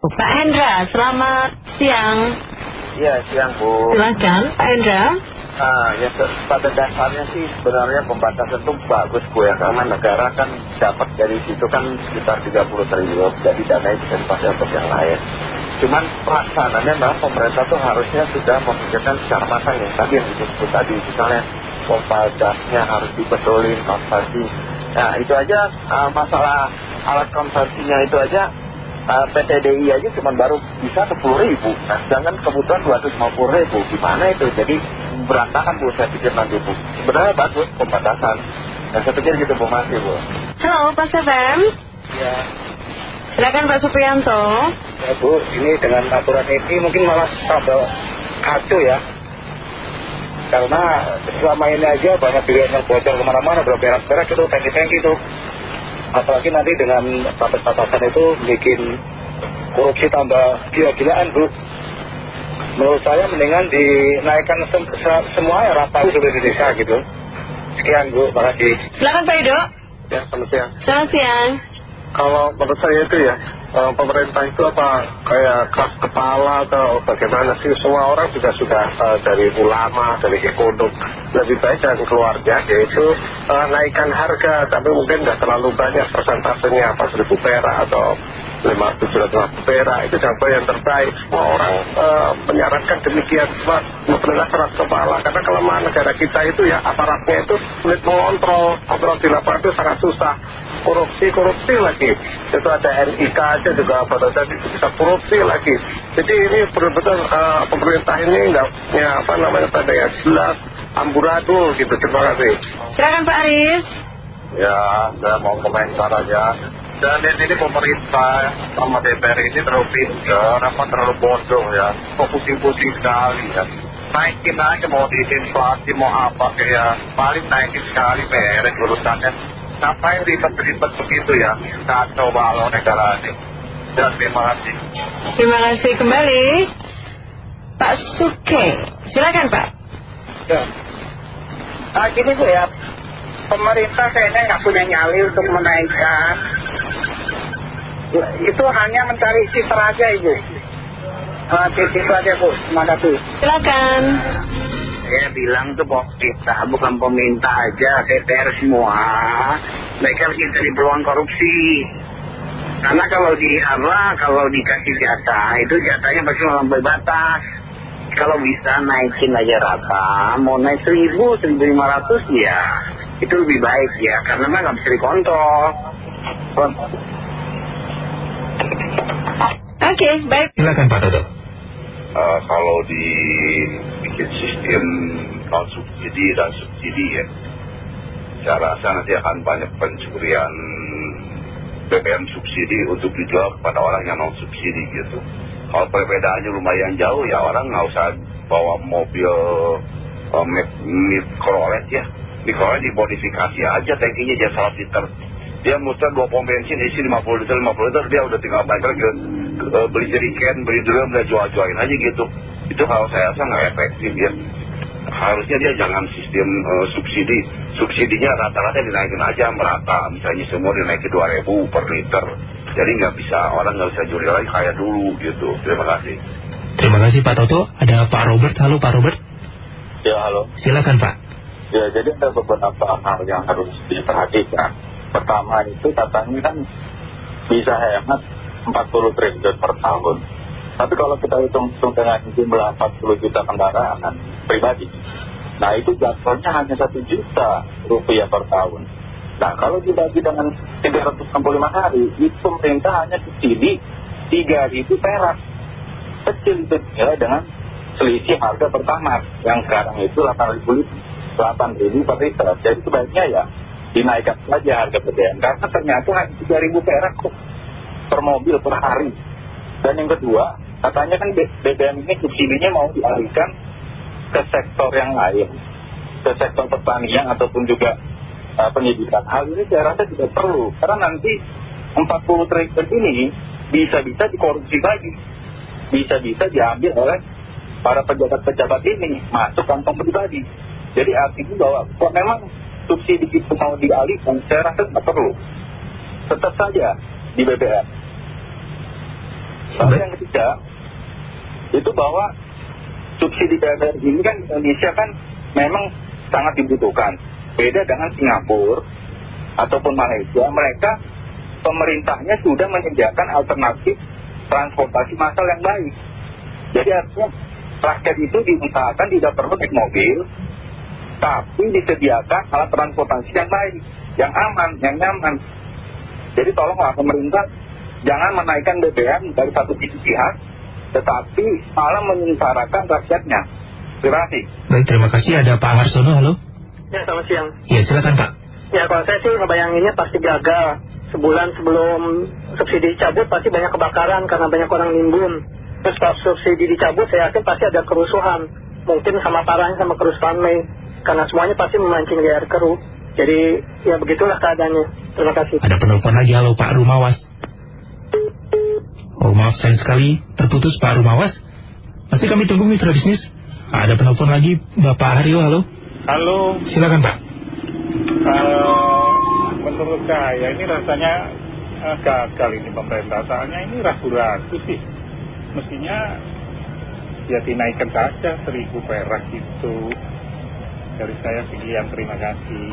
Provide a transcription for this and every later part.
Pak Hendra, selamat siang. Iya, siang Bu. Silakan, Pak Hendra. Nah, ya pada dasarnya sih sebenarnya pembatasan itu bagus Bu ya, karena negara kan dapat dari situ kan sekitar 30 triliun, jadi dana bisa dipakai untuk yang lain. Cuman pelaksanaannya memang pemerintah tuh harusnya sudah memikirkan secara matang yang tadi yang disebut tadi, misalnya pompa gasnya harus dibetulin, konversi. Nah, itu aja uh, masalah alat konversinya itu aja uh, PTDI aja cuma baru bisa 10 ribu. Nah sedangkan kebutuhan 250 ribu. Gimana itu? Jadi berantakan Bu saya pikir nanti Bu. Sebenarnya bagus pembatasan. Dan saya pikir gitu Bu. Masih Bu. Halo Pak Sefem ya silakan Pak Supriyanto ya Bu ini dengan aturan ini mungkin malah tambah kacau ya. Karena selama ini aja banyak pilihan yang bocor ke mana-mana berberak-berak itu tangki-tangki itu apalagi nanti dengan batas-batasan itu bikin korupsi tambah gila-gilaan Bu. Menurut saya mendingan dinaikkan sem semua ya rata seluruh Indonesia gitu. Sekian Bu, makasih silakan Pak Edo ya selamat siang. Selamat siang. Kalau menurut saya itu ya eh, pemerintah itu apa kayak keras kepala atau bagaimana sih? Semua orang juga sudah eh, dari ulama dari ekonom lebih baik dan keluarga yaitu uh, naikkan harga tapi mungkin nggak terlalu banyak persentasenya apa seribu perak atau lima tujuh ratus perak itu contoh yang terbaik. Semua orang menyarankan demikian semua pemerintah keras kepala karena kelemahan negara kita itu ya aparatnya itu sulit mengontrol. Kontrol di lapangan itu sangat susah. Korupsi-korupsi lagi. Itu ada NIK aja juga saat itu bisa korupsi lagi. Jadi ini betul-betul pemerintah ini nggak ya apa namanya pada ya jelas amburadul gitu. Terima kasih. Silakan Pak Aris. Ya saya mau komentar aja. Dan ini pemerintah sama DPR ini terlalu pintar apa terlalu bodoh ya. Kok pusing-pusing sekali ya. Naikin aja mau di inflasi mau apa kayak paling naikin sekali beres urusannya. Ngapain ribet-ribet begitu ya. Kacau balau negara ini. Dan terima kasih. Terima kasih kembali. Pak Suke. Silakan Pak ya nah gini Bu ya. Pemerintah kayaknya nggak punya nyali untuk menaikkan. Itu hanya mencari citra aja Ibu. Nah, itu aja Bu. Terima kasih. Silakan. Saya bilang tuh kita bukan pemerintah aja DPR semua. Mereka kita di peluang korupsi. Karena kalau di apa kalau dikasih jatah itu jatahnya pasti melampaui batas kalau bisa naikin aja rata mau naik seribu seribu lima ratus ya itu lebih baik ya karena mah nggak bisa dikontrol Oke, baik. Silakan Pak Toto. Uh, kalau di bikin sistem non subsidi dan subsidi ya, saya rasa nanti akan banyak pencurian BBM subsidi untuk dijual kepada orang yang non subsidi gitu. Kalau perbedaannya lumayan jauh ya orang nggak usah bawa mobil uh, mikrolet ya, mikrolet dimodifikasi aja tankinya jadi salah liter. Dia muter dua pom bensin isi 50 liter 50 liter dia udah tinggal balik lagi uh, beli jeriken beli drum dan jual-jualin aja gitu. Itu kalau saya rasa nggak efektif ya. Harusnya dia jangan sistem uh, subsidi. Subsidinya rata-rata dinaikin aja merata. Misalnya semua dinaikin 2000 per liter. Jadi nggak bisa, orang nggak bisa juri lagi kayak dulu gitu. Terima kasih. Terima kasih Pak Toto. Ada Pak Robert. Halo Pak Robert. ya halo Silakan Pak. ya jadi ada beberapa hal yang harus diperhatikan pertama itu katanya kan bisa hemat 40 triliun per tahun tapi kalau kita hitung-hitung dengan jumlah 40 juta kendaraan pribadi nah itu jatuhnya hanya 1 juta rupiah per tahun nah kalau dibagi dengan 365 hari itu pemerintah hanya subsidi 3 ribu perak. Kecil itu ya dengan selisih harga pertama yang sekarang itu 8 ribu 8 ribu per liter. Jadi sebaiknya ya dinaikkan saja harga BBM karena ternyata hanya 3.000 perak kok per mobil per hari. Dan yang kedua katanya kan BBM ini subsidinya mau dialihkan ke sektor yang lain ke sektor pertanian ataupun juga uh, pendidikan hal ini saya rasa tidak perlu karena nanti 40 triliun ini bisa-bisa dikorupsi lagi bisa-bisa diambil oleh para pejabat-pejabat ini masuk kantong pribadi jadi artinya bahwa kok memang subsidi itu mau dialihkan, saya rasa tidak perlu. Tetap saja di BBM. Lalu yang ketiga, itu bahwa subsidi BBM ini kan Indonesia kan memang sangat dibutuhkan. Beda dengan Singapura ataupun Malaysia, mereka pemerintahnya sudah menyediakan alternatif transportasi massal yang baik. Jadi artinya rakyat itu diusahakan tidak perlu naik mobil, tapi disediakan alat transportasi yang baik, yang aman, yang nyaman. Jadi tolonglah pemerintah jangan menaikkan BBM dari satu sisi pihak, tetapi malah menyengsarakan rakyatnya. Terima kasih. Baik, terima kasih. Ada Pak Harsono, halo. Ya, selamat siang. Ya, silakan Pak. Ya, kalau saya sih ngebayanginnya pasti gagal. Sebulan sebelum subsidi dicabut pasti banyak kebakaran karena banyak orang nimbun. Terus pas subsidi dicabut saya yakin pasti ada kerusuhan. Mungkin sama parahnya sama kerusuhan Mei. Karena semuanya pasti memancing di air keruh. Jadi ya begitulah keadaannya. Terima kasih. Ada penelpon lagi, halo Pak Rumawas. Oh, maaf sayang sekali, terputus Pak Rumawas. Masih kami tunggu mitra bisnis. Ada penelpon lagi, Bapak Haryo, halo. Halo, Silakan Pak. eh, menurut saya ini rasanya eh, gagal ini pemerintah. Soalnya ini ragu-ragu sih. Mestinya ya dinaikkan saja seribu perak itu. Dari saya sekian, terima kasih.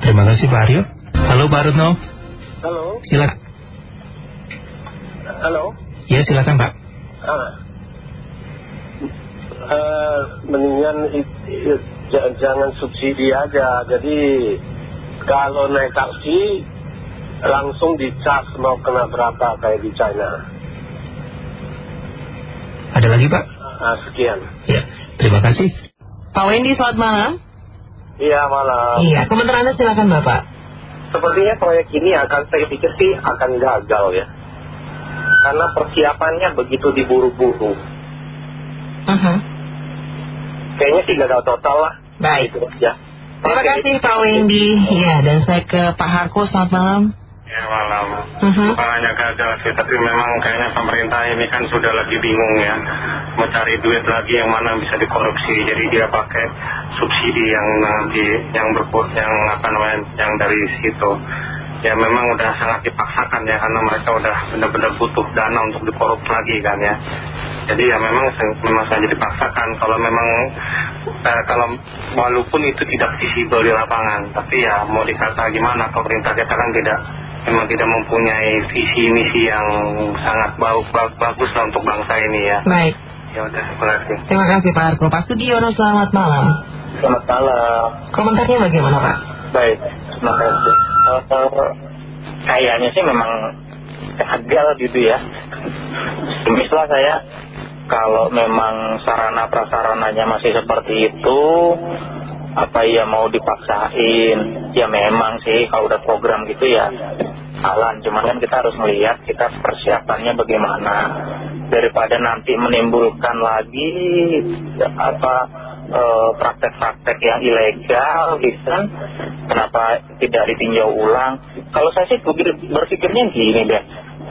Terima kasih Pak Haryo. Halo Pak Retno, Halo. silakan. Halo. Ya, silakan Pak. Ah. Eh, mendingan jangan subsidi aja. Jadi kalau naik taksi langsung dicas mau kena berapa kayak di China. Ada lagi Pak? Ah, sekian. Ya, terima kasih. Pak Wendy, selamat malam. Iya malam. Iya, komentar Anda silakan Bapak. Sepertinya proyek ini akan saya pikir sih akan gagal ya. Karena persiapannya begitu diburu-buru. Mhm. Kayaknya sih gagal total lah. Baik. Itu aja. Terima kasih Pak Wendy. Iya, dan saya ke Pak Harko, selamat malam. Ya malam. Mhm. Bukan hanya gagal sih, tapi memang kayaknya pemerintah ini kan sudah lagi bingung ya. Mau cari duit lagi yang mana bisa dikorupsi. Jadi dia pakai subsidi yang nanti, yang berput, yang apa namanya, yang dari situ. Ya memang udah sangat dipaksakan ya, karena mereka udah benar-benar butuh dana untuk dikorup lagi kan ya. Jadi ya memang memang saja dipaksakan. Kalau memang eh, kalau walaupun itu tidak visible di lapangan, tapi ya mau dikata gimana pemerintah kita kan tidak memang tidak mempunyai visi misi yang sangat bagus bagus lah untuk bangsa ini ya. Baik, Ya udah, terima kasih. terima kasih Pak Harko. Pak Sugiono, selamat malam. Selamat malam. Komentarnya bagaimana Pak? Baik, terima kasih. Eh, kayaknya sih memang gagal gitu ya. Misal saya kalau memang sarana prasarananya masih seperti itu, apa ya mau dipaksain? Ya memang sih kalau udah program gitu ya jalan. Cuman kan kita harus melihat kita persiapannya bagaimana daripada nanti menimbulkan lagi apa praktek-praktek yang ilegal kan kenapa tidak ditinjau ulang? Kalau saya sih berpikir- berpikirnya gini deh.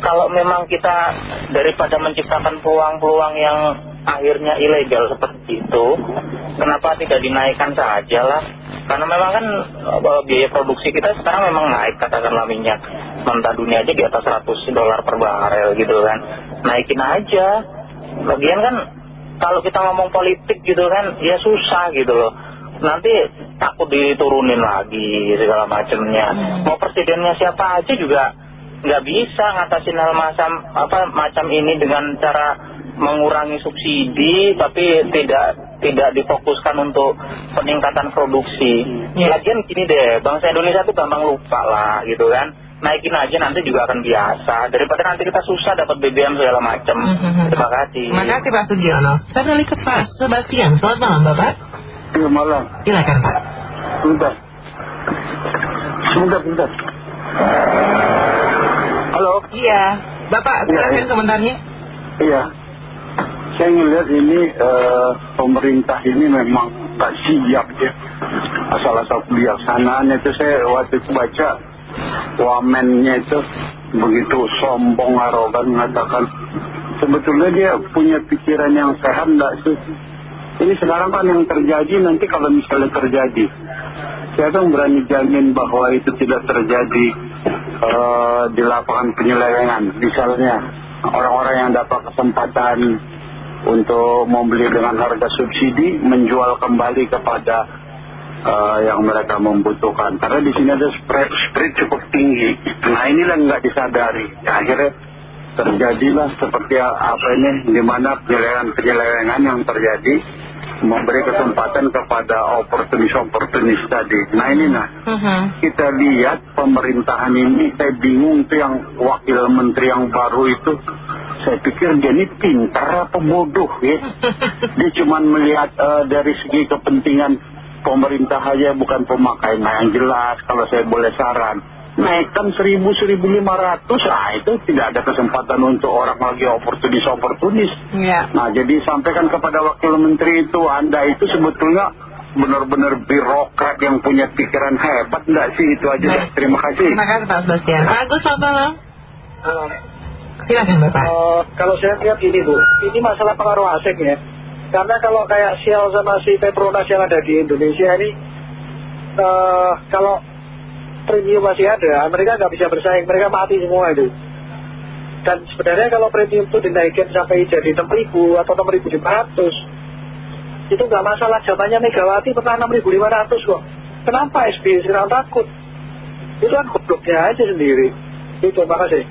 Kalau memang kita daripada menciptakan peluang-peluang yang akhirnya ilegal seperti itu kenapa tidak dinaikkan saja lah karena memang kan eh, biaya produksi kita sekarang memang naik katakanlah minyak mentah dunia aja di atas 100 dolar per barel gitu kan. Naikin aja. Lagian kan kalau kita ngomong politik gitu kan ya susah gitu loh. Nanti takut diturunin lagi segala macamnya mau presidennya siapa aja juga nggak bisa ngatasin hal macam apa macam ini dengan cara mengurangi subsidi tapi tidak tidak difokuskan untuk peningkatan produksi. Ya. lagian gini deh bangsa Indonesia tuh gampang lupa lah gitu kan naikin aja nanti juga akan biasa daripada nanti kita susah dapat BBM segala macam Mhm. terima kasih Terima kasih Pak Sugiono. Saya beralih ke Pak Sebastian. Selamat malam Bapak. Iya malam. Silakan Pak. Sebentar. Sebentar, sebentar. Halo. Iya, Bapak silakan iya. komentarnya. Iya. Saya ngelihat ini eh, pemerintah ini memang tak siap ya. Asal-asal kebijaksanaannya itu saya waktu itu baca wamennya itu begitu sombong arogan mengatakan sebetulnya dia punya pikiran yang sehat enggak sih? Ini sekarang kan yang terjadi nanti kalau misalnya terjadi saya tuh berani jamin bahwa itu tidak terjadi eh, di lapangan penyelewengan misalnya orang-orang yang dapat kesempatan untuk membeli dengan harga subsidi menjual kembali kepada uh, yang mereka membutuhkan. Karena di sini ada spread, spread cukup tinggi. Nah inilah nggak disadari. Ya, akhirnya terjadilah seperti apa ini di mana penyelewengan-penyelewengan yang terjadi memberi kesempatan kepada oportunis-oportunis tadi. Nah ini nah, kita lihat pemerintahan ini, saya bingung tuh yang wakil menteri yang baru itu, saya pikir dia ini pintar apa bodoh ya. Dia cuma melihat uh, dari segi kepentingan pemerintah aja bukan pemakaian nah, yang jelas kalau saya boleh saran. Naikkan 1000-1500 ah itu tidak ada kesempatan untuk orang lagi oportunis-oportunis ya. nah jadi sampaikan kepada wakil menteri itu anda itu sebetulnya benar-benar birokrat yang punya pikiran hebat enggak sih? Itu aja. Baik. terima kasih. Terima kasih Pak Sebastian. Pak Agus selamat malam. Uh, Silakan Bapak. uh, kalau saya lihat ini Bu, ini masalah pengaruh asing ya. Karena kalau kayak Shell sama si Petronas yang ada di Indonesia ini, uh, kalau premium masih ada, mereka nggak bisa bersaing, mereka mati semua itu. Dan sebenarnya kalau premium itu dinaikin sampai jadi 6.000 atau 6.500, itu nggak masalah. Zamannya Megawati pernah 6.500 kok. Kenapa SBY sekarang takut? Itu kan gobloknya aja sendiri. Itu, terima kasih.